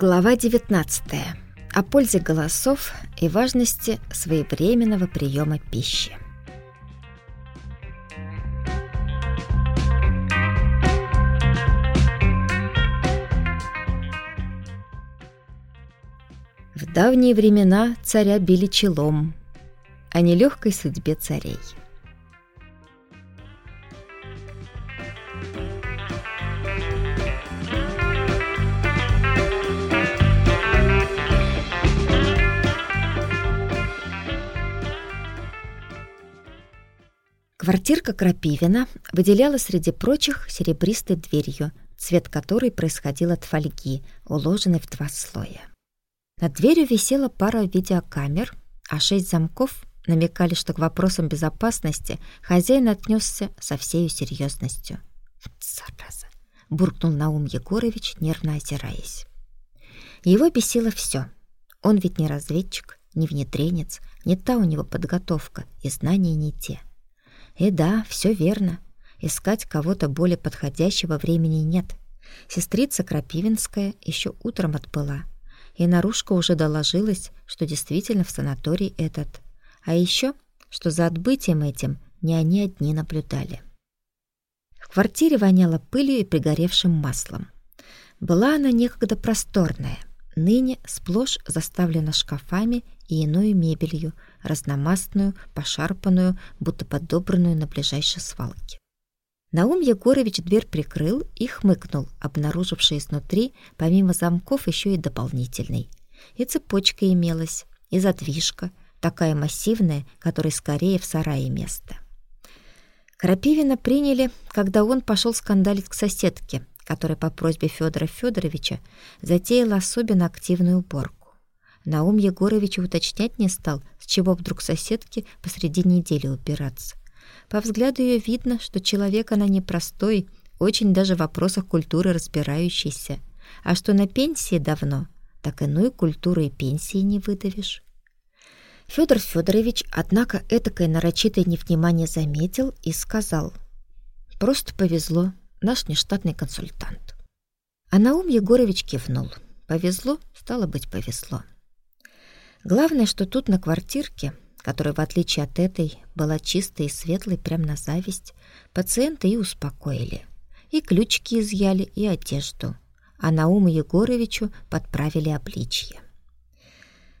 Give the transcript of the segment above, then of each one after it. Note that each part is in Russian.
Глава 19. О пользе голосов и важности своевременного приема пищи. В давние времена царя били челом, о нелегкой судьбе царей – Квартирка Крапивина выделяла среди прочих серебристой дверью, цвет которой происходил от фольги, уложенной в два слоя. Над дверью висела пара видеокамер, а шесть замков намекали, что к вопросам безопасности хозяин отнесся со всей серьезностью. «Зараза!» — буркнул Наум Егорович, нервно озираясь. Его бесило все. Он ведь не разведчик, не внедренец, не та у него подготовка, и знания не те — и да, все верно. Искать кого-то более подходящего времени нет. Сестрица Крапивинская еще утром отбыла. И Нарушка уже доложилась, что действительно в санаторий этот. А еще, что за отбытием этим не они одни наблюдали. В квартире воняло пылью и пригоревшим маслом. Была она некогда просторная, ныне сплошь заставлена шкафами и иной мебелью, разномастную, пошарпанную, будто подобранную на ближайшей свалке. Наум Егорович дверь прикрыл и хмыкнул, обнаруживший изнутри, помимо замков, еще и дополнительный. И цепочка имелась, и задвижка, такая массивная, которой скорее в сарае место. Крапивина приняли, когда он пошел скандалить к соседке, которая по просьбе Федора Федоровича затеяла особенно активную уборку. Наум Егорович уточнять не стал, с чего вдруг соседке посреди недели убираться. По взгляду ее видно, что человек она непростой, очень даже в вопросах культуры разбирающийся. А что на пенсии давно, так иной культуры и пенсии не выдавишь. Федор Федорович, однако, этакое нарочитое невнимание заметил и сказал. «Просто повезло, наш нештатный консультант». А Наум Егорович кивнул. «Повезло, стало быть, повезло». Главное, что тут на квартирке, которая, в отличие от этой, была чистой и светлой прямо на зависть, пациенты и успокоили. И ключики изъяли, и одежду. А Науму Егоровичу подправили обличье.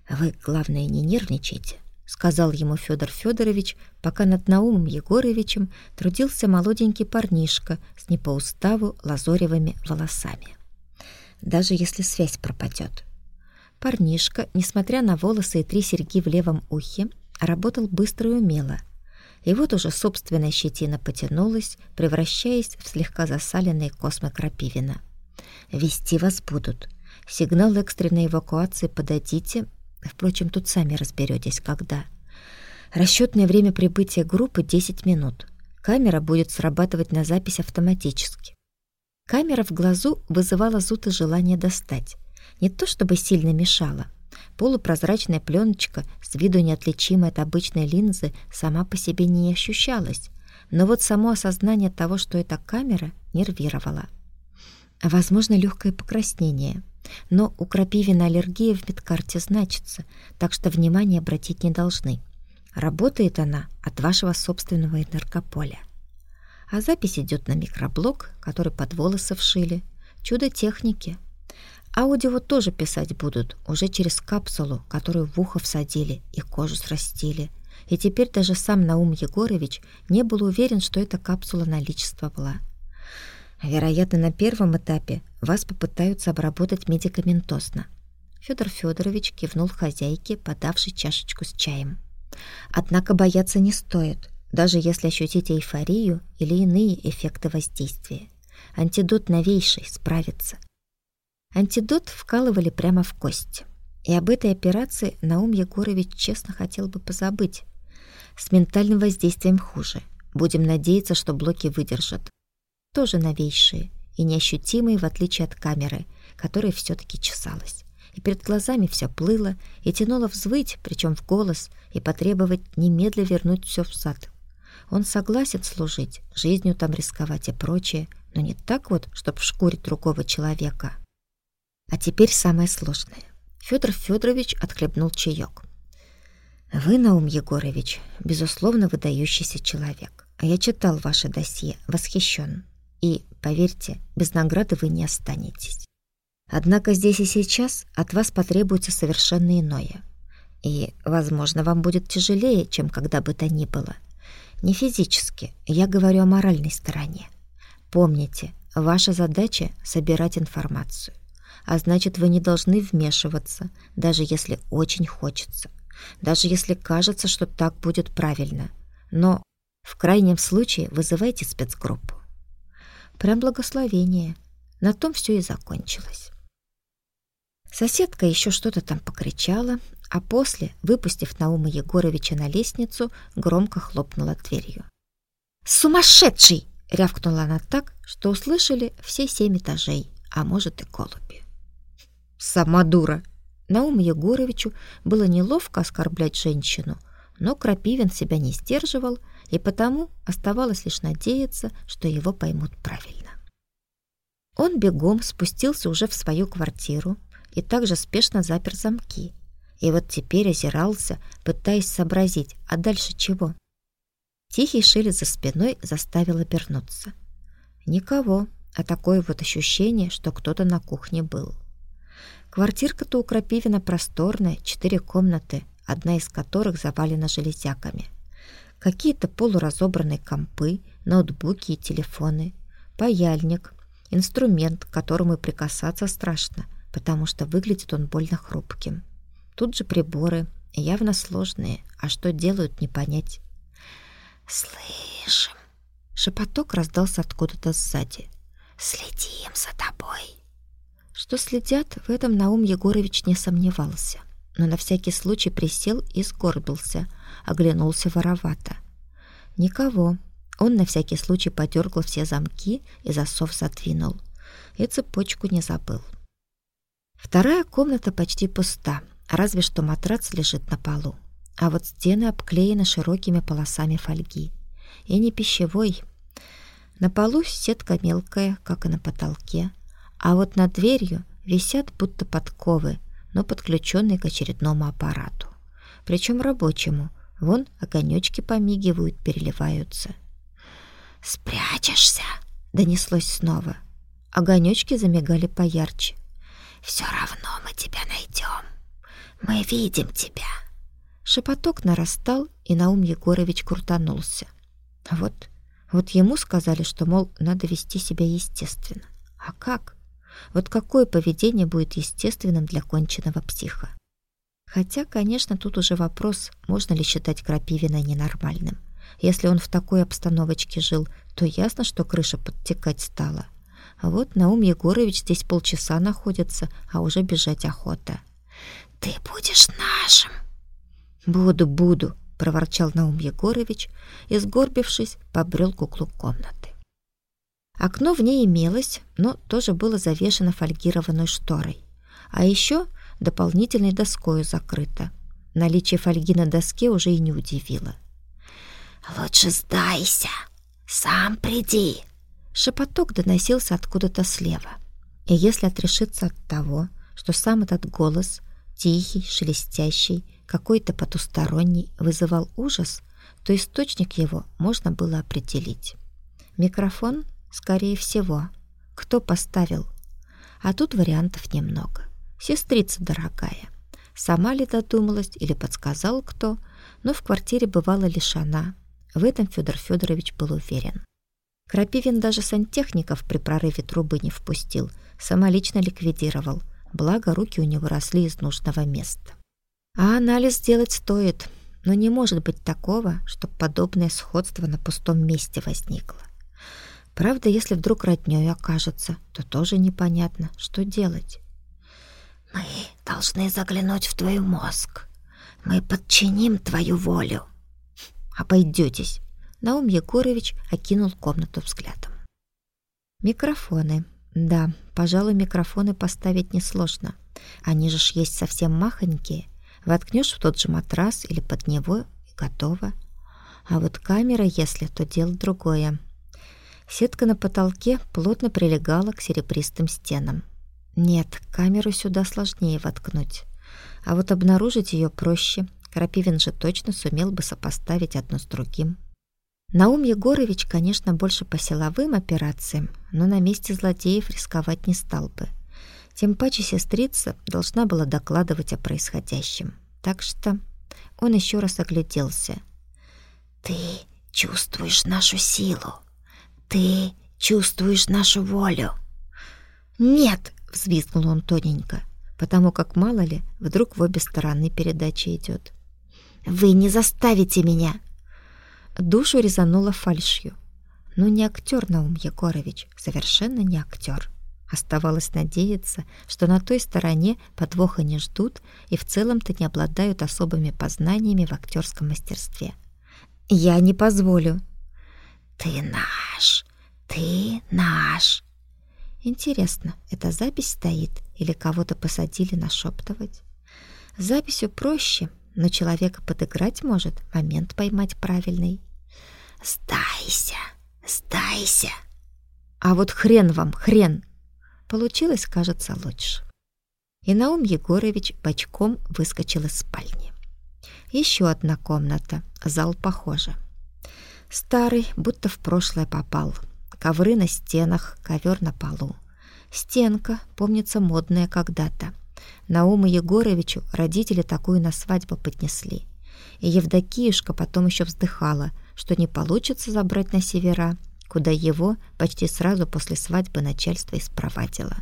«Вы, главное, не нервничайте», — сказал ему Федор Федорович, пока над Наумом Егоровичем трудился молоденький парнишка с не по уставу лазоревыми волосами. «Даже если связь пропадет». Парнишка, несмотря на волосы и три серьги в левом ухе, работал быстро и умело. И вот уже собственная щетина потянулась, превращаясь в слегка засаленные космы крапивина. «Вести вас будут. Сигнал экстренной эвакуации подадите. Впрочем, тут сами разберетесь, когда. Расчетное время прибытия группы — 10 минут. Камера будет срабатывать на запись автоматически. Камера в глазу вызывала зуд и желание достать не то чтобы сильно мешала. Полупрозрачная пленочка, с виду неотличимая от обычной линзы, сама по себе не ощущалась, но вот само осознание того, что это камера, нервировало. Возможно, легкое покраснение, но у крапивина аллергия в медкарте значится, так что внимание обратить не должны. Работает она от вашего собственного энергополя. А запись идет на микроблок, который под волосы вшили. Чудо техники — Аудио тоже писать будут, уже через капсулу, которую в ухо всадили и кожу срастили. И теперь даже сам Наум Егорович не был уверен, что эта капсула наличествовала. Вероятно, на первом этапе вас попытаются обработать медикаментозно. Федор Федорович кивнул хозяйке, подавшей чашечку с чаем. Однако бояться не стоит, даже если ощутите эйфорию или иные эффекты воздействия. Антидот новейший, справится. Антидот вкалывали прямо в кость. И об этой операции Наум Егорович честно хотел бы позабыть. С ментальным воздействием хуже. Будем надеяться, что блоки выдержат. Тоже новейшие и неощутимые, в отличие от камеры, которая все-таки чесалась. И перед глазами все плыло и тянуло взвыть, причем в голос, и потребовать немедля вернуть все в сад. Он согласен служить, жизнью там рисковать и прочее, но не так вот, чтобы в шкуре другого человека. А теперь самое сложное. Федор Федорович отхлебнул чаек. Вы, Наум Егорович, безусловно, выдающийся человек. А я читал ваше досье, восхищен. И, поверьте, без награды вы не останетесь. Однако здесь и сейчас от вас потребуется совершенно иное. И, возможно, вам будет тяжелее, чем когда бы то ни было. Не физически, я говорю о моральной стороне. Помните, ваша задача — собирать информацию. А значит, вы не должны вмешиваться, даже если очень хочется. Даже если кажется, что так будет правильно. Но в крайнем случае вызывайте спецгруппу. Прям благословение. На том все и закончилось. Соседка еще что-то там покричала, а после, выпустив Наума Егоровича на лестницу, громко хлопнула дверью. «Сумасшедший!» — рявкнула она так, что услышали все семь этажей, а может и голуби. «Сама дура!» Науму Егоровичу было неловко оскорблять женщину, но Крапивин себя не сдерживал, и потому оставалось лишь надеяться, что его поймут правильно. Он бегом спустился уже в свою квартиру и также спешно запер замки. И вот теперь озирался, пытаясь сообразить, а дальше чего? Тихий шелест за спиной заставил обернуться. Никого, а такое вот ощущение, что кто-то на кухне был. Квартирка-то у Крапивина просторная, четыре комнаты, одна из которых завалена железяками. Какие-то полуразобранные компы, ноутбуки и телефоны, паяльник, инструмент, к которому прикасаться страшно, потому что выглядит он больно хрупким. Тут же приборы, явно сложные, а что делают, не понять. «Слышим!» Шепоток раздался откуда-то сзади. «Следим за тобой!» Что следят, в этом Наум Егорович не сомневался, но на всякий случай присел и сгорбился, оглянулся воровато. Никого. Он на всякий случай подергал все замки и засов задвинул. И цепочку не забыл. Вторая комната почти пуста, разве что матрац лежит на полу. А вот стены обклеены широкими полосами фольги. И не пищевой. На полу сетка мелкая, как и на потолке, а вот над дверью висят будто подковы, но подключенные к очередному аппарату. Причем рабочему. Вон огонечки помигивают, переливаются. «Спрячешься!» — донеслось снова. Огонечки замигали поярче. «Все равно мы тебя найдем. Мы видим тебя!» Шепоток нарастал, и Наум Егорович крутанулся. Вот, вот ему сказали, что, мол, надо вести себя естественно. А как? Вот какое поведение будет естественным для конченного психа? Хотя, конечно, тут уже вопрос, можно ли считать Крапивина ненормальным. Если он в такой обстановочке жил, то ясно, что крыша подтекать стала. А вот Наум Егорович здесь полчаса находится, а уже бежать охота. «Ты будешь нашим!» «Буду, буду!» — проворчал Наум Егорович и, сгорбившись, побрел к углу комнаты. Окно в ней имелось, но тоже было завешено фольгированной шторой. А еще дополнительной доскою закрыто. Наличие фольги на доске уже и не удивило. «Лучше сдайся! Сам приди!» Шепоток доносился откуда-то слева. И если отрешиться от того, что сам этот голос, тихий, шелестящий, какой-то потусторонний, вызывал ужас, то источник его можно было определить. Микрофон Скорее всего. Кто поставил? А тут вариантов немного. Сестрица дорогая. Сама ли додумалась или подсказал кто, но в квартире бывала лишь она. В этом Федор Федорович был уверен. Крапивин даже сантехников при прорыве трубы не впустил, самолично ликвидировал, благо руки у него росли из нужного места. А анализ сделать стоит, но не может быть такого, чтобы подобное сходство на пустом месте возникло. Правда, если вдруг роднёй окажется, то тоже непонятно, что делать. «Мы должны заглянуть в твой мозг. Мы подчиним твою волю». «Обойдётесь», — Наум Егорович окинул комнату взглядом. Микрофоны. Да, пожалуй, микрофоны поставить несложно. Они же ж есть совсем махонькие. Воткнешь в тот же матрас или под него и готово. А вот камера, если, то дело другое. Сетка на потолке плотно прилегала к серебристым стенам. Нет, камеру сюда сложнее воткнуть. А вот обнаружить ее проще. Крапивин же точно сумел бы сопоставить одно с другим. Наум Егорович, конечно, больше по силовым операциям, но на месте злодеев рисковать не стал бы. Тем паче сестрица должна была докладывать о происходящем. Так что он еще раз огляделся. «Ты чувствуешь нашу силу. Ты чувствуешь нашу волю». «Нет!» — взвизгнул он тоненько, потому как, мало ли, вдруг в обе стороны передача идет. «Вы не заставите меня!» Душу резануло фальшью. Но не актер Наум Егорович, совершенно не актер. Оставалось надеяться, что на той стороне подвоха не ждут и в целом-то не обладают особыми познаниями в актерском мастерстве. «Я не позволю». «Ты наш! Ты наш!» Интересно, эта запись стоит или кого-то посадили нашептывать? Записью проще, но человека подыграть может, момент поймать правильный. «Сдайся! Сдайся!» «А вот хрен вам, хрен!» Получилось, кажется, лучше. И Наум Егорович бочком выскочил из спальни. Еще одна комната, зал похоже. Старый, будто в прошлое попал. Ковры на стенах, ковер на полу. Стенка, помнится, модная когда-то. Науму Егоровичу родители такую на свадьбу поднесли. И Евдокиюшка потом еще вздыхала, что не получится забрать на севера, куда его почти сразу после свадьбы начальство и спровадило.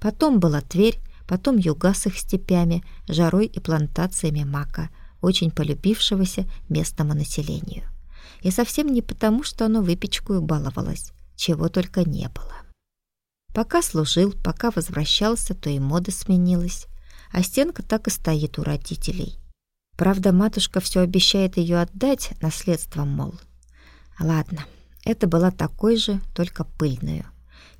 Потом была Тверь, потом юга с их степями, жарой и плантациями мака, очень полюбившегося местному населению. И совсем не потому, что оно выпечкою баловалось, чего только не было. Пока служил, пока возвращался, то и мода сменилась, а стенка так и стоит у родителей. Правда, матушка все обещает ее отдать наследством, мол. Ладно, это была такой же, только пыльную.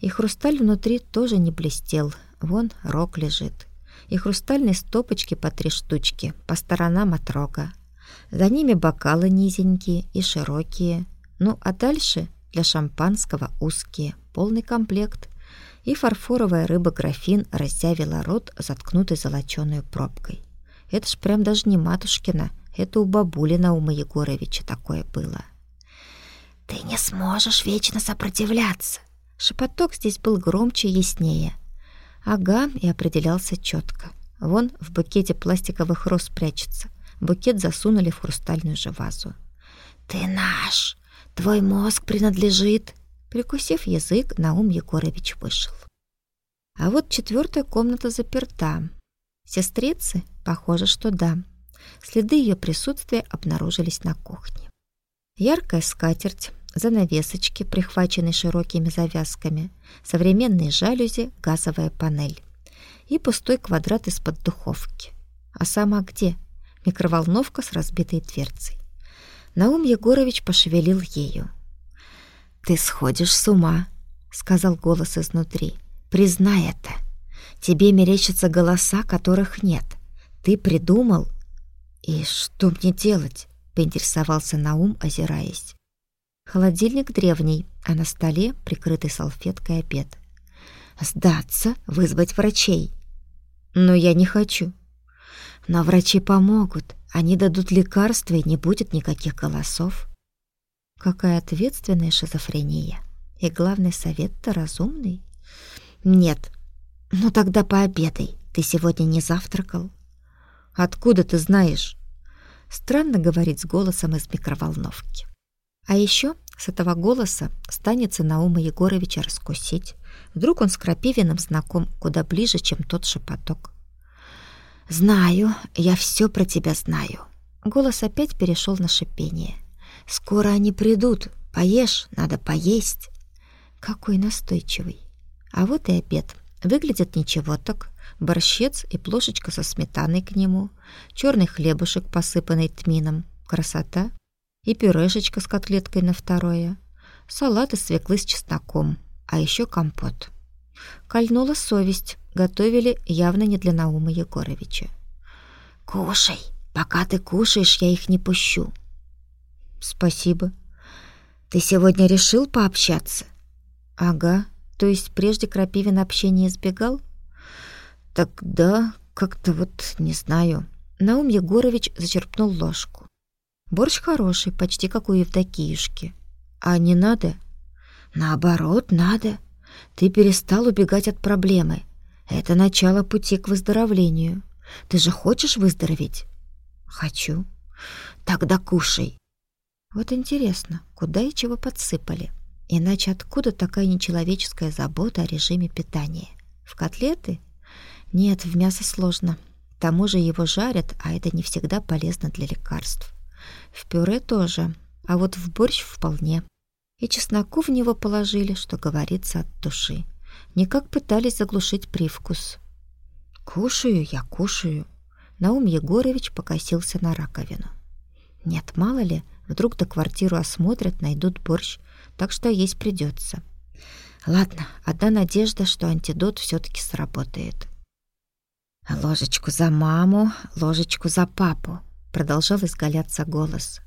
И хрусталь внутри тоже не блестел. Вон рог лежит. И хрустальные стопочки по три штучки, по сторонам от рога. За ними бокалы низенькие и широкие. Ну, а дальше для шампанского узкие, полный комплект. И фарфоровая рыба-графин разъявила рот, заткнутый золоченой пробкой. Это ж прям даже не матушкина, это у бабули Наума Егоровича такое было. «Ты не сможешь вечно сопротивляться!» Шепоток здесь был громче и яснее. Ага, и определялся четко. Вон в букете пластиковых роз прячется. Букет засунули в хрустальную же вазу. «Ты наш! Твой мозг принадлежит!» Прикусив язык, Наум Егорович вышел. А вот четвертая комната заперта. Сестрицы? Похоже, что да. Следы ее присутствия обнаружились на кухне. Яркая скатерть, занавесочки, прихваченные широкими завязками, современные жалюзи, газовая панель и пустой квадрат из-под духовки. А сама где? Микроволновка с разбитой дверцей. Наум Егорович пошевелил ею. «Ты сходишь с ума», — сказал голос изнутри. «Признай это. Тебе мерещатся голоса, которых нет. Ты придумал...» «И что мне делать?» — поинтересовался Наум, озираясь. Холодильник древний, а на столе прикрытый салфеткой обед. «Сдаться, вызвать врачей». «Но я не хочу». «Но врачи помогут. Они дадут лекарства, и не будет никаких голосов». Какая ответственная шизофрения. И главный совет-то разумный. «Нет. Ну тогда пообедай. Ты сегодня не завтракал». «Откуда ты знаешь?» Странно говорить с голосом из микроволновки. А еще с этого голоса станется Наума Егоровича раскусить. Вдруг он с Крапивиным знаком куда ближе, чем тот шепоток. «Знаю, я все про тебя знаю». Голос опять перешел на шипение. «Скоро они придут. Поешь, надо поесть». Какой настойчивый. А вот и обед. Выглядит ничего так. Борщец и плошечка со сметаной к нему, черный хлебушек, посыпанный тмином. Красота. И пюрешечка с котлеткой на второе. Салат из свеклы с чесноком. А еще компот. Кольнула совесть. Готовили явно не для Наума Егоровича. «Кушай. Пока ты кушаешь, я их не пущу». «Спасибо». «Ты сегодня решил пообщаться?» «Ага. То есть прежде Крапивин общения избегал?» Тогда как-то вот не знаю. Наум Егорович зачерпнул ложку. Борщ хороший, почти как у Евдокиюшки. А не надо? Наоборот, надо. Ты перестал убегать от проблемы. Это начало пути к выздоровлению. Ты же хочешь выздороветь? Хочу. Тогда кушай. Вот интересно, куда и чего подсыпали? Иначе откуда такая нечеловеческая забота о режиме питания? В котлеты? Нет, в мясо сложно. К тому же его жарят, а это не всегда полезно для лекарств. В пюре тоже, а вот в борщ вполне. И чесноку в него положили, что говорится от души. Никак пытались заглушить привкус. «Кушаю я, кушаю». Наум Егорович покосился на раковину. «Нет, мало ли, вдруг до квартиру осмотрят, найдут борщ, так что есть придется. Ладно, одна надежда, что антидот все таки сработает». «Ложечку за маму, ложечку за папу», — продолжал изгаляться голос.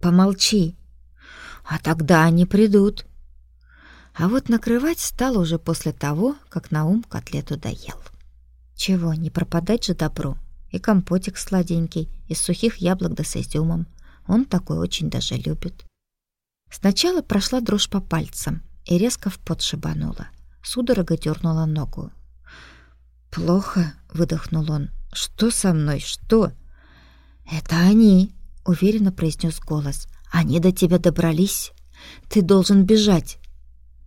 «Помолчи, а тогда они придут». А вот накрывать стало уже после того, как Наум котлету доел. Чего, не пропадать же добру. И компотик сладенький, из сухих яблок да с изюмом. Он такой очень даже любит. Сначала прошла дрожь по пальцам и резко в пот шибанула. Судорога дернула ногу. «Плохо», — выдохнул он. «Что со мной? Что?» «Это они», — уверенно произнес голос. «Они до тебя добрались. Ты должен бежать».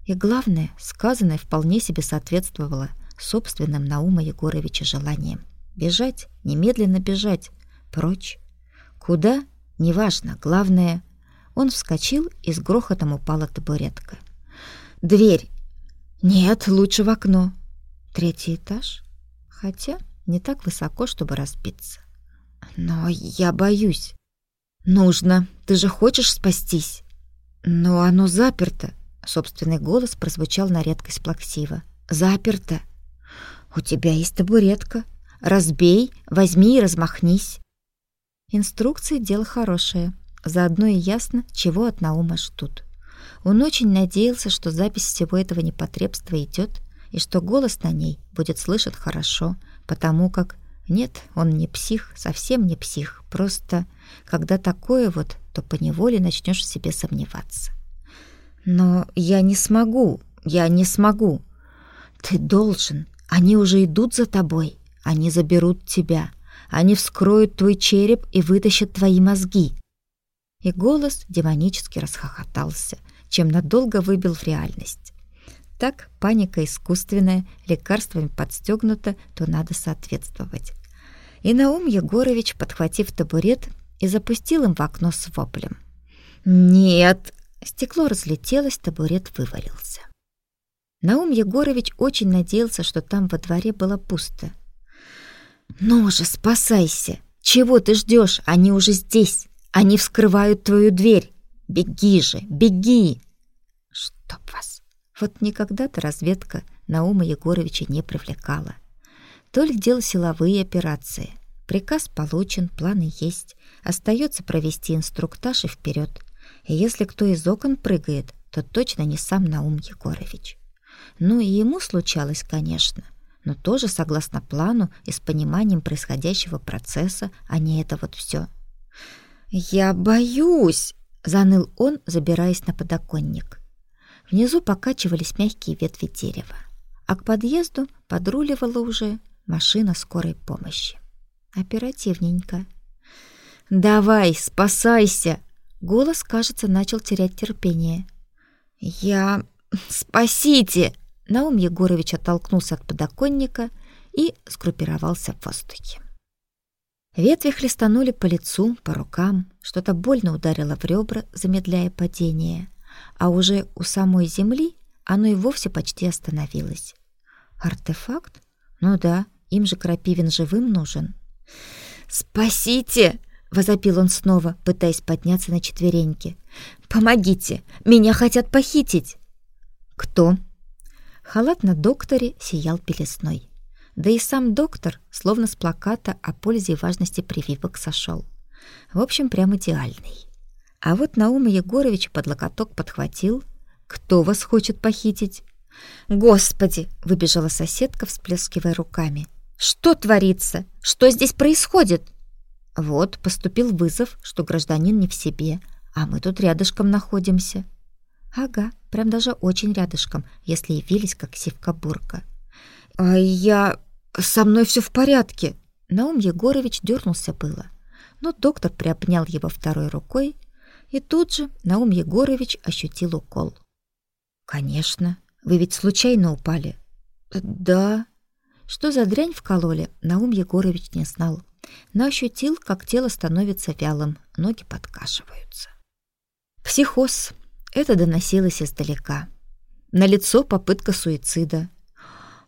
И главное, сказанное вполне себе соответствовало собственным Наума Егоровича желанием. Бежать, немедленно бежать, прочь. Куда? Неважно, главное... Он вскочил, и с грохотом упала табуретка. «Дверь!» «Нет, лучше в окно». «Третий этаж?» Хотя не так высоко, чтобы разбиться. «Но я боюсь». «Нужно. Ты же хочешь спастись?» «Но оно заперто». Собственный голос прозвучал на редкость плаксиво. «Заперто. У тебя есть табуретка. Разбей, возьми и размахнись. Инструкции — дело хорошее. Заодно и ясно, чего от Наума ждут. Он очень надеялся, что запись всего этого непотребства идет, и что голос на ней будет слышен хорошо, потому как нет, он не псих, совсем не псих, просто когда такое вот, то поневоле начнешь в себе сомневаться. Но я не смогу, я не смогу. Ты должен, они уже идут за тобой. Они заберут тебя. Они вскроют твой череп и вытащат твои мозги. И голос демонически расхохотался, чем надолго выбил в реальность. Так паника искусственная, лекарствами подстегнута, то надо соответствовать. И Наум Егорович, подхватив табурет, и запустил им в окно с воплем. «Нет!» Стекло разлетелось, табурет вывалился. Наум Егорович очень надеялся, что там во дворе было пусто. «Ну же, спасайся! Чего ты ждешь? Они уже здесь! Они вскрывают твою дверь! Беги же, беги!» «Чтоб вас!» Вот никогда-то разведка Наума Егоровича не привлекала. Только делал силовые операции. Приказ получен, планы есть. Остается провести инструктаж и вперед. И если кто из окон прыгает, то точно не сам Наум Егорович. Ну и ему случалось, конечно, но тоже согласно плану и с пониманием происходящего процесса, а не это вот все. «Я боюсь!» — заныл он, забираясь на подоконник. Внизу покачивались мягкие ветви дерева, а к подъезду подруливала уже машина скорой помощи. Оперативненько. «Давай, спасайся!» Голос, кажется, начал терять терпение. «Я... Спасите!» Наум Егорович оттолкнулся от подоконника и сгруппировался в воздухе. Ветви хлестанули по лицу, по рукам, что-то больно ударило в ребра, замедляя падение, а уже у самой земли оно и вовсе почти остановилось. Артефакт? Ну да, им же Крапивин живым нужен. «Спасите!» — возопил он снова, пытаясь подняться на четвереньки. «Помогите! Меня хотят похитить!» «Кто?» Халат на докторе сиял белесной. Да и сам доктор, словно с плаката о пользе и важности прививок сошел. В общем, прям идеальный. А вот Наума Егорович под локоток подхватил. «Кто вас хочет похитить?» «Господи!» — выбежала соседка, всплескивая руками. «Что творится? Что здесь происходит?» Вот поступил вызов, что гражданин не в себе, а мы тут рядышком находимся. Ага, прям даже очень рядышком, если явились как сивка-бурка. А я... со мной все в порядке. Наум Егорович дернулся было, но доктор приобнял его второй рукой, и тут же Наум Егорович ощутил укол. «Конечно, вы ведь случайно упали?» «Да». Что за дрянь вкололи, Наум Егорович не знал, но ощутил, как тело становится вялым, ноги подкашиваются. Психоз. Это доносилось издалека. На лицо попытка суицида.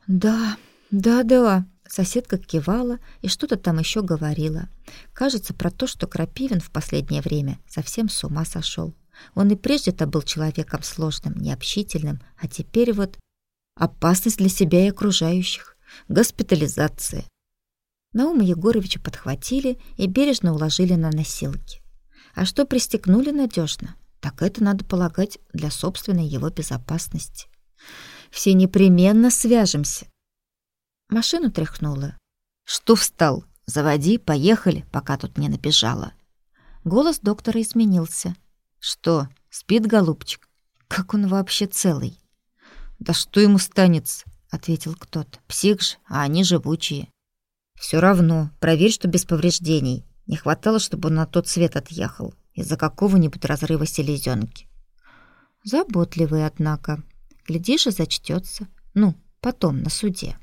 Да, да-да, соседка кивала и что-то там еще говорила. Кажется, про то, что Крапивин в последнее время совсем с ума сошел. Он и прежде-то был человеком сложным, необщительным, а теперь вот опасность для себя и окружающих, госпитализация. Наума Егоровича подхватили и бережно уложили на носилки. А что пристегнули надежно, так это, надо полагать, для собственной его безопасности. Все непременно свяжемся. Машину тряхнула. Что встал? Заводи, поехали, пока тут не набежала. Голос доктора изменился. Что, спит голубчик? Как он вообще целый? Да что ему станется, ответил кто-то. Псих же, а они живучие. Все равно, проверь, что без повреждений. Не хватало, чтобы он на тот свет отъехал из-за какого-нибудь разрыва селезенки. Заботливый, однако. Глядишь, и зачтется. Ну, потом, на суде.